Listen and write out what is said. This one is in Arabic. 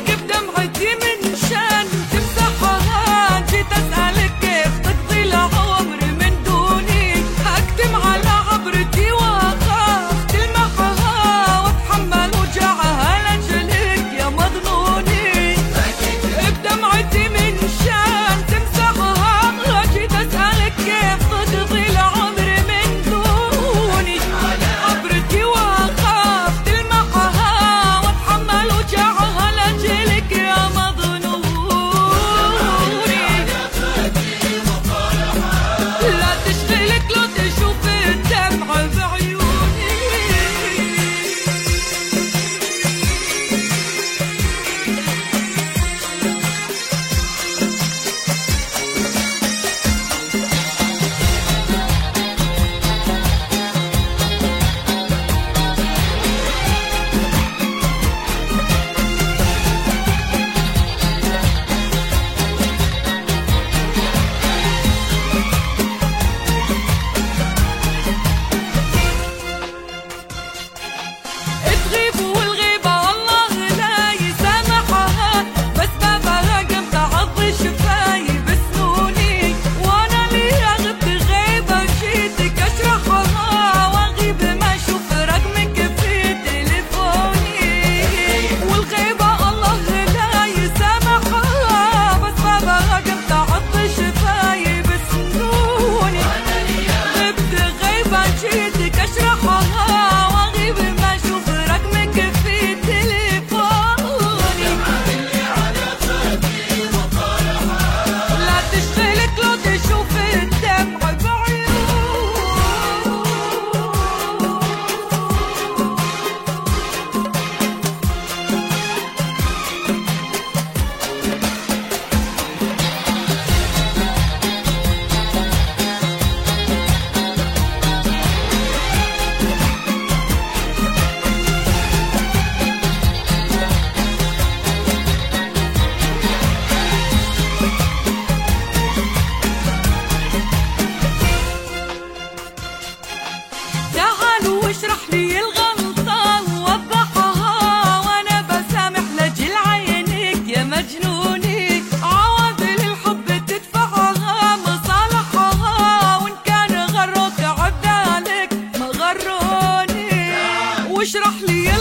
الكبده دمعتي مني؟ تشرح لي الغلطة ووضحها وأنا بسامح لجل عينك يا مجنونك عواضل الحب تدفعها مصالحها وإن كان غروك عدالك عليك ما غروني واشرح لي